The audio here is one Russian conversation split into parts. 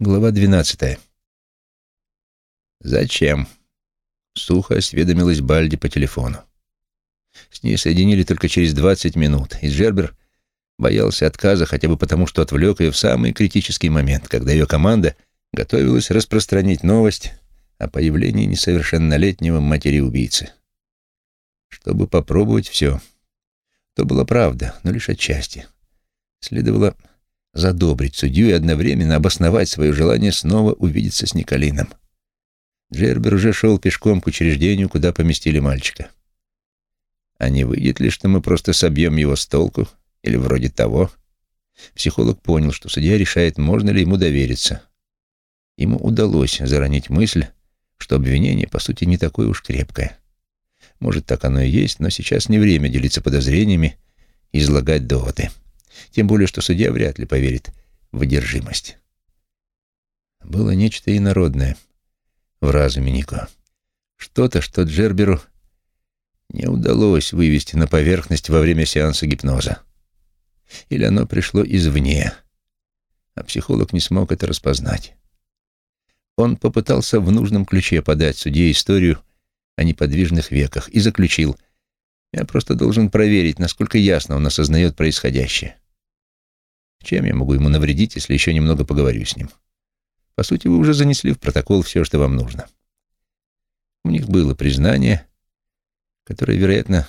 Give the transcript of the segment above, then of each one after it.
Глава двенадцатая. «Зачем?» — сухо осведомилась Бальди по телефону. С ней соединили только через двадцать минут, и Джербер боялся отказа хотя бы потому, что отвлек ее в самый критический момент, когда ее команда готовилась распространить новость о появлении несовершеннолетнего матери-убийцы. Чтобы попробовать все. То была правда, но лишь отчасти. Следовало задобрить судью и одновременно обосновать свое желание снова увидеться с Николином. Джербер уже шел пешком к учреждению, куда поместили мальчика. А не выйдет ли, что мы просто собьем его с толку? Или вроде того? Психолог понял, что судья решает, можно ли ему довериться. Ему удалось заронить мысль, что обвинение, по сути, не такое уж крепкое. Может, так оно и есть, но сейчас не время делиться подозрениями и излагать доводы. Тем более, что судья вряд ли поверит в одержимость. Было нечто инородное в разуме Нико. Что-то, что Джерберу не удалось вывести на поверхность во время сеанса гипноза. Или оно пришло извне, а психолог не смог это распознать. Он попытался в нужном ключе подать судье историю о неподвижных веках и заключил, я просто должен проверить, насколько ясно он осознает происходящее. Чем я могу ему навредить, если еще немного поговорю с ним? По сути, вы уже занесли в протокол все, что вам нужно. У них было признание, которое, вероятно,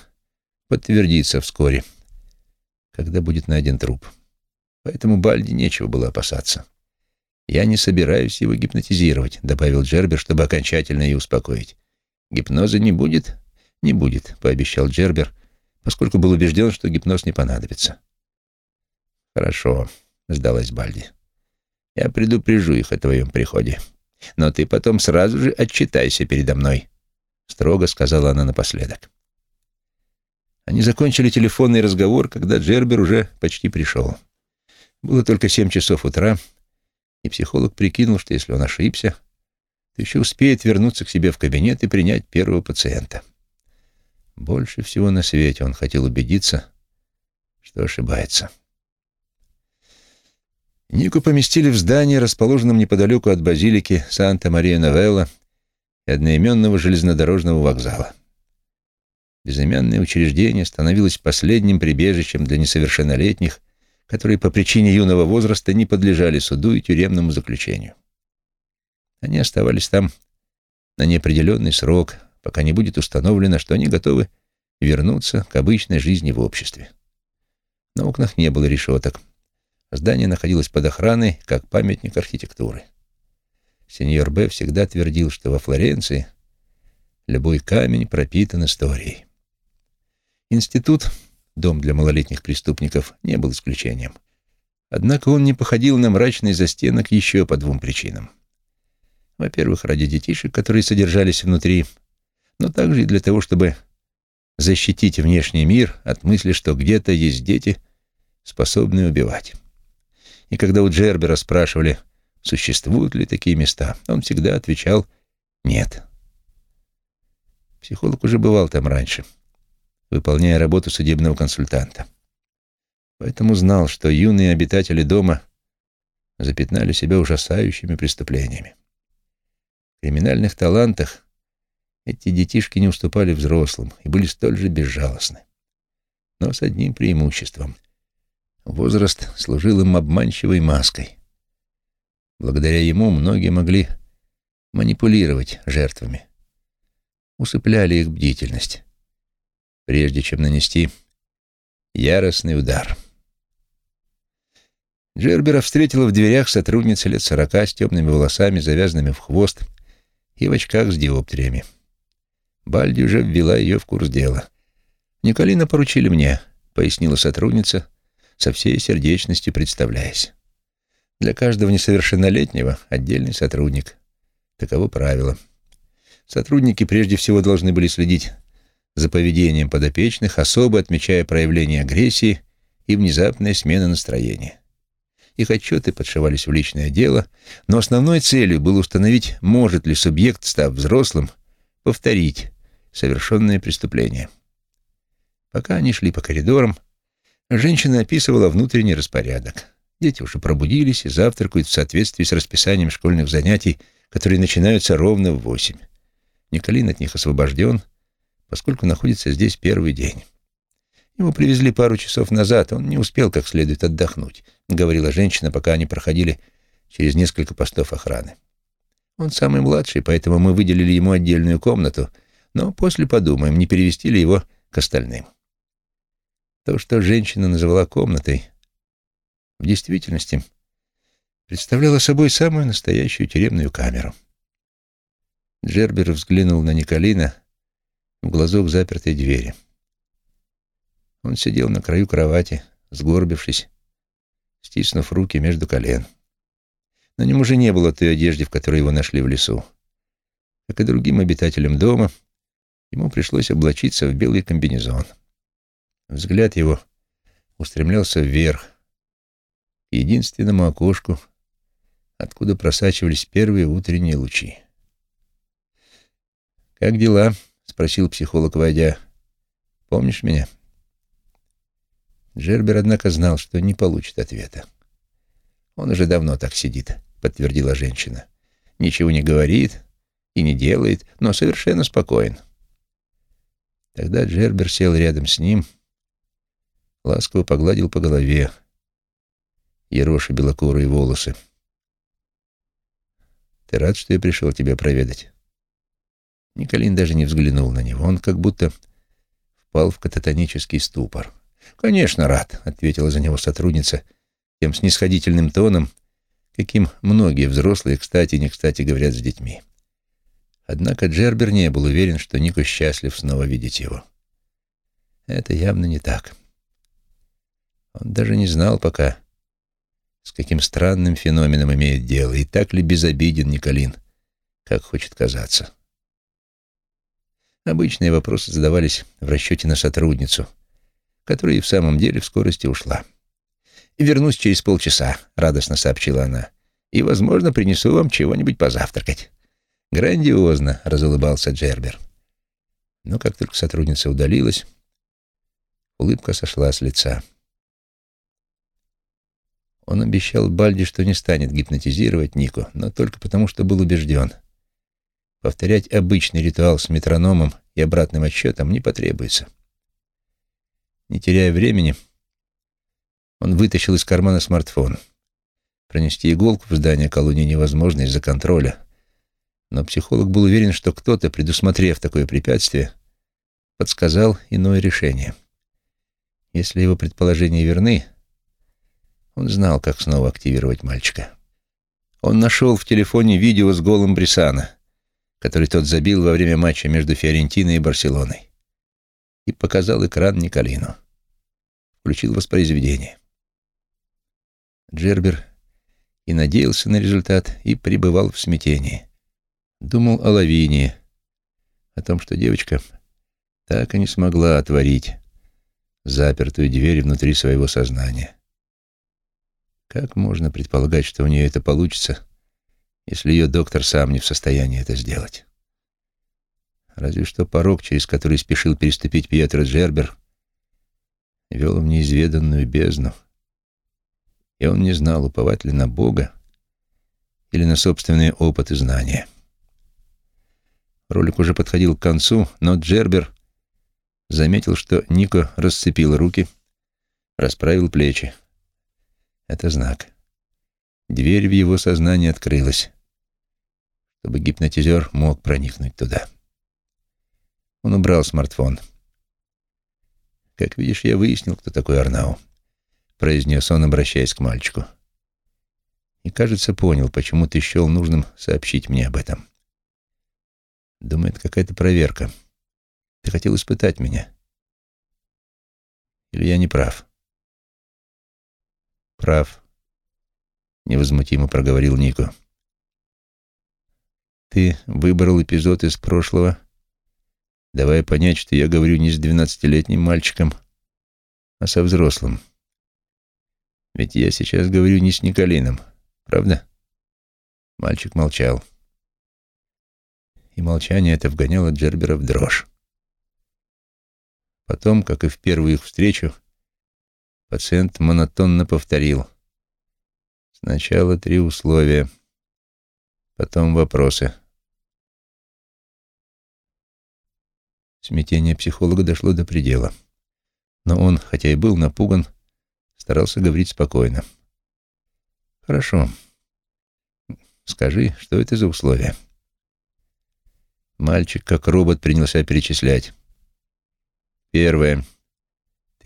подтвердится вскоре, когда будет найден труп. Поэтому Бальди нечего было опасаться. «Я не собираюсь его гипнотизировать», — добавил Джербер, чтобы окончательно ее успокоить. «Гипноза не будет?» «Не будет», — пообещал Джербер, поскольку был убежден, что гипноз не понадобится. «Хорошо», — сдалась Бальди. «Я предупрежу их о твоем приходе. Но ты потом сразу же отчитайся передо мной», — строго сказала она напоследок. Они закончили телефонный разговор, когда Джербер уже почти пришел. Было только семь часов утра, и психолог прикинул, что если он ошибся, то еще успеет вернуться к себе в кабинет и принять первого пациента. Больше всего на свете он хотел убедиться, что ошибается. Нику поместили в здание, расположенном неподалеку от базилики Санта-Мария-Новелла и одноименного железнодорожного вокзала. Безымянное учреждение становилось последним прибежищем для несовершеннолетних, которые по причине юного возраста не подлежали суду и тюремному заключению. Они оставались там на неопределенный срок, пока не будет установлено, что они готовы вернуться к обычной жизни в обществе. На окнах не было решеток, Здание находилось под охраной, как памятник архитектуры. Сеньор Б. всегда твердил, что во Флоренции любой камень пропитан историей. Институт, дом для малолетних преступников, не был исключением. Однако он не походил на мрачный застенок еще по двум причинам. Во-первых, ради детишек, которые содержались внутри, но также и для того, чтобы защитить внешний мир от мысли, что где-то есть дети, способные убивать. И когда у Джербера спрашивали, существуют ли такие места, он всегда отвечал «нет». Психолог уже бывал там раньше, выполняя работу судебного консультанта. Поэтому знал, что юные обитатели дома запятнали себя ужасающими преступлениями. В криминальных талантах эти детишки не уступали взрослым и были столь же безжалостны. Но с одним преимуществом. Возраст служил им обманчивой маской. Благодаря ему многие могли манипулировать жертвами, усыпляли их бдительность, прежде чем нанести яростный удар. Джербера встретила в дверях сотрудница лет сорока с темными волосами, завязанными в хвост и в очках с диоптриями. Бальди уже ввела ее в курс дела. «Николина поручили мне», — пояснила сотрудница, со всей сердечностью представляясь. Для каждого несовершеннолетнего отдельный сотрудник. Таково правило. Сотрудники прежде всего должны были следить за поведением подопечных, особо отмечая проявление агрессии и внезапная смена настроения. Их отчеты подшивались в личное дело, но основной целью было установить, может ли субъект, став взрослым, повторить совершенное преступление. Пока они шли по коридорам, Женщина описывала внутренний распорядок. Дети уже пробудились и завтракают в соответствии с расписанием школьных занятий, которые начинаются ровно в восемь. Николин от них освобожден, поскольку находится здесь первый день. Ему привезли пару часов назад, он не успел как следует отдохнуть, говорила женщина, пока они проходили через несколько постов охраны. Он самый младший, поэтому мы выделили ему отдельную комнату, но после подумаем, не перевести ли его к остальным. То, что женщина называла комнатой, в действительности представляло собой самую настоящую тюремную камеру. Джербер взглянул на Николина в глазок запертой двери. Он сидел на краю кровати, сгорбившись, стиснув руки между колен. На нем уже не было той одежды, в которой его нашли в лесу. Как и другим обитателям дома, ему пришлось облачиться в белый комбинезон. Взгляд его устремлялся вверх, к единственному окошку, откуда просачивались первые утренние лучи. «Как дела?» — спросил психолог, войдя. «Помнишь меня?» Джербер, однако, знал, что не получит ответа. Он уже давно так сидит, — подтвердила женщина. «Ничего не говорит и не делает, но совершенно спокоен». Тогда Джербер сел рядом с ним, ласково погладил по голове, ероши белокурые волосы. «Ты рад, что я пришел тебя проведать?» Николин даже не взглянул на него. Он как будто впал в кататонический ступор. «Конечно, рад», — ответила за него сотрудница тем снисходительным тоном, каким многие взрослые, кстати не кстати, говорят с детьми. Однако Джербер не был уверен, что Нико счастлив снова видеть его. Это явно не так. Он даже не знал пока, с каким странным феноменом имеет дело, и так ли безобиден Николин, как хочет казаться. Обычные вопросы задавались в расчете на сотрудницу, которая и в самом деле в скорости ушла вернусь через полчаса», — радостно сообщила она. «И, возможно, принесу вам чего-нибудь позавтракать». «Грандиозно», — разулыбался Джербер. Но как только сотрудница удалилась, улыбка сошла с лица. Он обещал Бальди, что не станет гипнотизировать Нику, но только потому, что был убежден. Повторять обычный ритуал с метрономом и обратным отсчетом не потребуется. Не теряя времени, он вытащил из кармана смартфон. Пронести иголку в здание колонии невозможно из-за контроля. Но психолог был уверен, что кто-то, предусмотрев такое препятствие, подсказал иное решение. Если его предположения верны, он знал, как снова активировать мальчика. Он нашел в телефоне видео с голым Брисана, который тот забил во время матча между Фиорентиной и Барселоной, и показал экран Николину. Включил воспроизведение. Джербер и надеялся на результат, и пребывал в смятении. Думал о Лавинии, о том, что девочка так и не смогла отворить запертую дверь внутри своего сознания. Как можно предполагать, что у нее это получится, если ее доктор сам не в состоянии это сделать? Разве что порог, через который спешил переступить Пьетро Джербер, вел в неизведанную бездну — и он не знал, уповать ли на Бога или на собственные опыт и знания. Ролик уже подходил к концу, но Джербер заметил, что Нико расцепил руки, расправил плечи. Это знак. Дверь в его сознание открылась, чтобы гипнотизер мог проникнуть туда. Он убрал смартфон. Как видишь, я выяснил, кто такой Арнау. — произнес он, обращаясь к мальчику. «И, кажется, понял, почему ты счел нужным сообщить мне об этом. Думает, какая-то проверка. Ты хотел испытать меня. Или я не прав?» «Прав», — невозмутимо проговорил Нико. «Ты выбрал эпизод из прошлого, давая понять, что я говорю не с двенадцатилетним мальчиком, а со взрослым». Ведь я сейчас говорю не с Николином, правда? Мальчик молчал. И молчание это вгоняло Джербера в дрожь. Потом, как и в первую их встречу, пациент монотонно повторил Сначала три условия, потом вопросы. Смятение психолога дошло до предела. Но он, хотя и был напуган, старался говорить спокойно. «Хорошо. Скажи, что это за условия?» Мальчик, как робот, принялся перечислять. «Первое.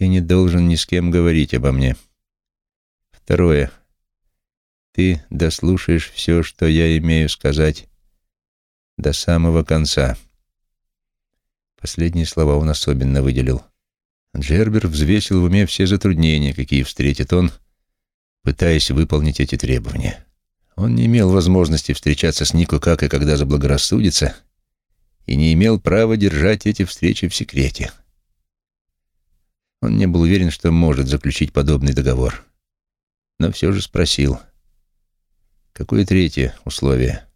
Ты не должен ни с кем говорить обо мне. Второе. Ты дослушаешь все, что я имею сказать, до самого конца». Последние слова он особенно выделил. Джербер взвесил в уме все затруднения, какие встретит он, пытаясь выполнить эти требования. Он не имел возможности встречаться с Нико как и когда заблагорассудится, и не имел права держать эти встречи в секрете. Он не был уверен, что может заключить подобный договор, но все же спросил, какое третье условие?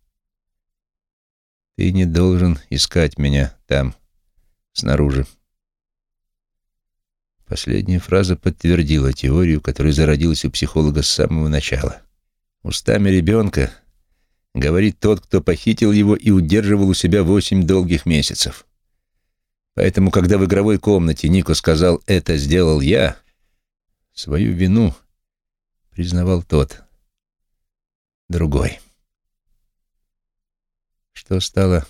Ты не должен искать меня там, снаружи. Последняя фраза подтвердила теорию, которая зародилась у психолога с самого начала. Устами ребенка говорит тот, кто похитил его и удерживал у себя восемь долгих месяцев. Поэтому, когда в игровой комнате Нико сказал «это сделал я», свою вину признавал тот, другой. Что стало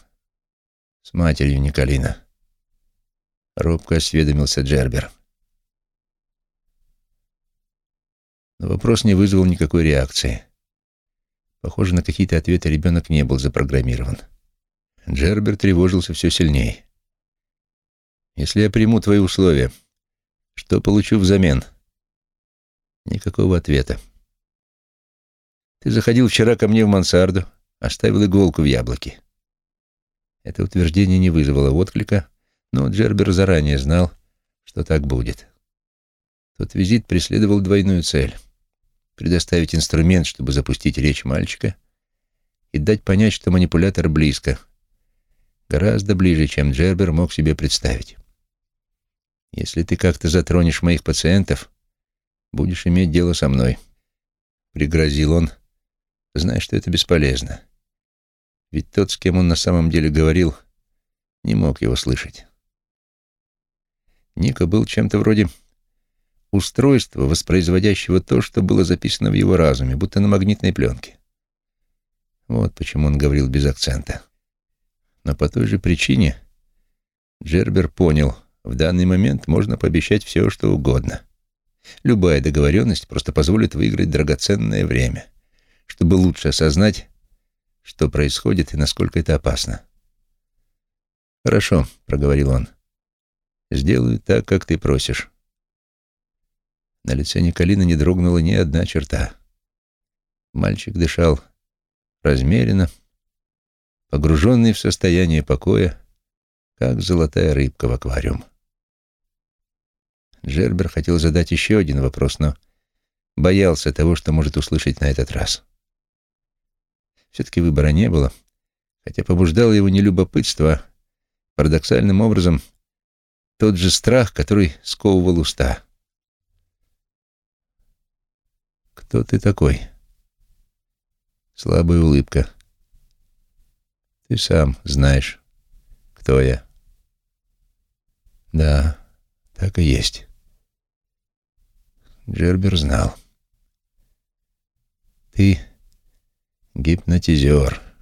с матерью Николина? Робко осведомился Джербер. Но вопрос не вызвал никакой реакции. Похоже, на какие-то ответы ребенок не был запрограммирован. Джербер тревожился все сильнее. «Если я приму твои условия, что получу взамен?» Никакого ответа. «Ты заходил вчера ко мне в мансарду, оставил иголку в яблоке». Это утверждение не вызвало отклика, но Джербер заранее знал, что так будет. Тот визит преследовал двойную цель — предоставить инструмент, чтобы запустить речь мальчика, и дать понять, что манипулятор близко, гораздо ближе, чем Джербер мог себе представить. «Если ты как-то затронешь моих пациентов, будешь иметь дело со мной», — пригрозил он, зная, что это бесполезно. Ведь тот, с кем он на самом деле говорил, не мог его слышать. Ника был чем-то вроде устройства, воспроизводящего то, что было записано в его разуме, будто на магнитной пленке. Вот почему он говорил без акцента. Но по той же причине Джербер понял, в данный момент можно пообещать все, что угодно. Любая договоренность просто позволит выиграть драгоценное время, чтобы лучше осознать, что происходит и насколько это опасно. «Хорошо», — проговорил он. Сделаю так, как ты просишь. На лице Николина не дрогнула ни одна черта. Мальчик дышал размеренно, погруженный в состояние покоя, как золотая рыбка в аквариум. Джербер хотел задать еще один вопрос, но боялся того, что может услышать на этот раз. Все-таки выбора не было, хотя побуждало его не любопытство, а парадоксальным образом тот же страх, который сковывал уста. «Кто ты такой?» Слабая улыбка. «Ты сам знаешь, кто я». «Да, так и есть». Джербер знал. «Ты гипнотизер».